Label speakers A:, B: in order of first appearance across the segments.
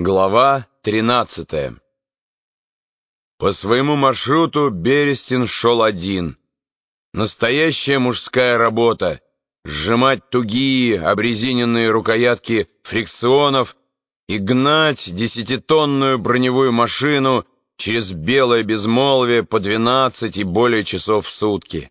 A: Глава 13 По своему маршруту Берестин шел один. Настоящая мужская работа — сжимать тугие обрезиненные рукоятки фрикционов и гнать десятитонную броневую машину через белое безмолвие по 12 и более часов в сутки.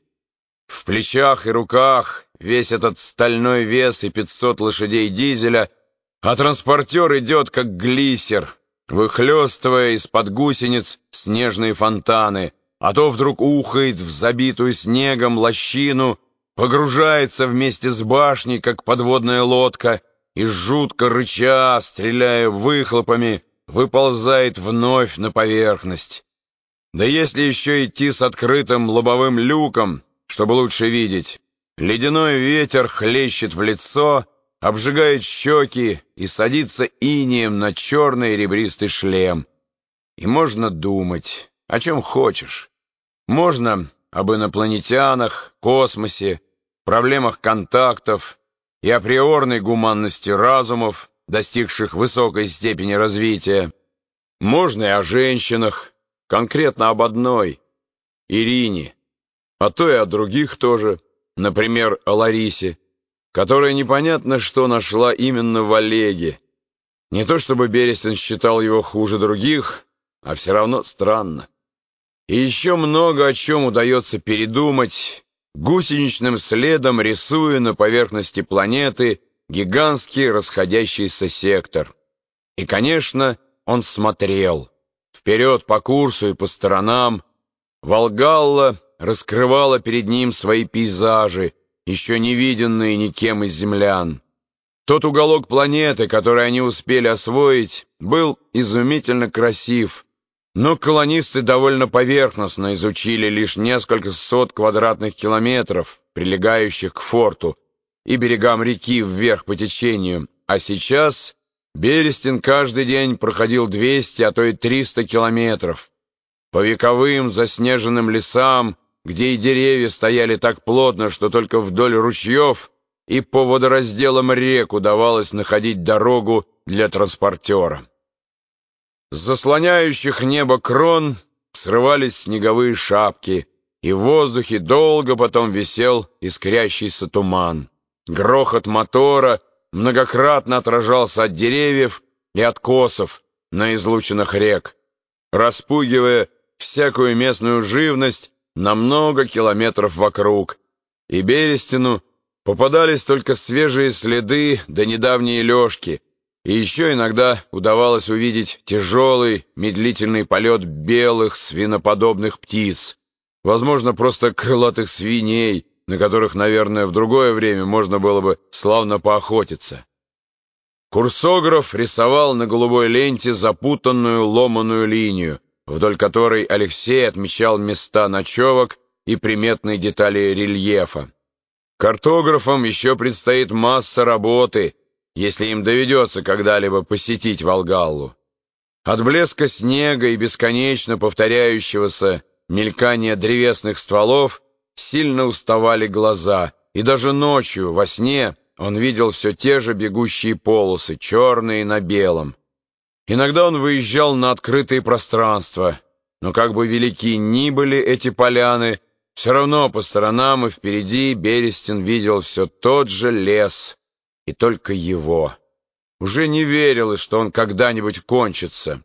A: В плечах и руках весь этот стальной вес и 500 лошадей дизеля — а транспортер идет как глиссер, выхлестывая из-под гусениц снежные фонтаны, а то вдруг ухает в забитую снегом лощину, погружается вместе с башней, как подводная лодка, и жутко рыча, стреляя выхлопами, выползает вновь на поверхность. Да если еще идти с открытым лобовым люком, чтобы лучше видеть, ледяной ветер хлещет в лицо — обжигает щеки и садится инием на черный ребристый шлем. И можно думать, о чем хочешь. Можно об инопланетянах, космосе, проблемах контактов и априорной гуманности разумов, достигших высокой степени развития. Можно и о женщинах, конкретно об одной, Ирине, а то и о других тоже, например, о Ларисе которая непонятно что нашла именно в Олеге. Не то чтобы Берестин считал его хуже других, а все равно странно. И еще много о чем удается передумать, гусеничным следом рисуя на поверхности планеты гигантский расходящийся сектор. И, конечно, он смотрел вперед по курсу и по сторонам. Волгалла раскрывала перед ним свои пейзажи, еще не виденные никем из землян. Тот уголок планеты, который они успели освоить, был изумительно красив, но колонисты довольно поверхностно изучили лишь несколько сот квадратных километров, прилегающих к форту, и берегам реки вверх по течению, а сейчас Берестин каждый день проходил 200, а то и 300 километров. По вековым заснеженным лесам, где и деревья стояли так плотно, что только вдоль ручьев и по водоразделам рек удавалось находить дорогу для транспортера. С заслоняющих небо крон срывались снеговые шапки, и в воздухе долго потом висел искрящийся туман. Грохот мотора многократно отражался от деревьев и откосов на излученных рек, распугивая всякую местную живность на много километров вокруг, и Берестину попадались только свежие следы да недавние лёжки, и еще иногда удавалось увидеть тяжелый, медлительный полет белых свиноподобных птиц, возможно, просто крылатых свиней, на которых, наверное, в другое время можно было бы славно поохотиться. Курсограф рисовал на голубой ленте запутанную ломаную линию, вдоль которой Алексей отмечал места ночевок и приметные детали рельефа. Картографам еще предстоит масса работы, если им доведется когда-либо посетить Волгаллу. От блеска снега и бесконечно повторяющегося мелькания древесных стволов сильно уставали глаза, и даже ночью, во сне, он видел все те же бегущие полосы, черные на белом. Иногда он выезжал на открытые пространства, но как бы велики ни были эти поляны, все равно по сторонам и впереди Берестин видел все тот же лес, и только его. Уже не верилось, что он когда-нибудь кончится.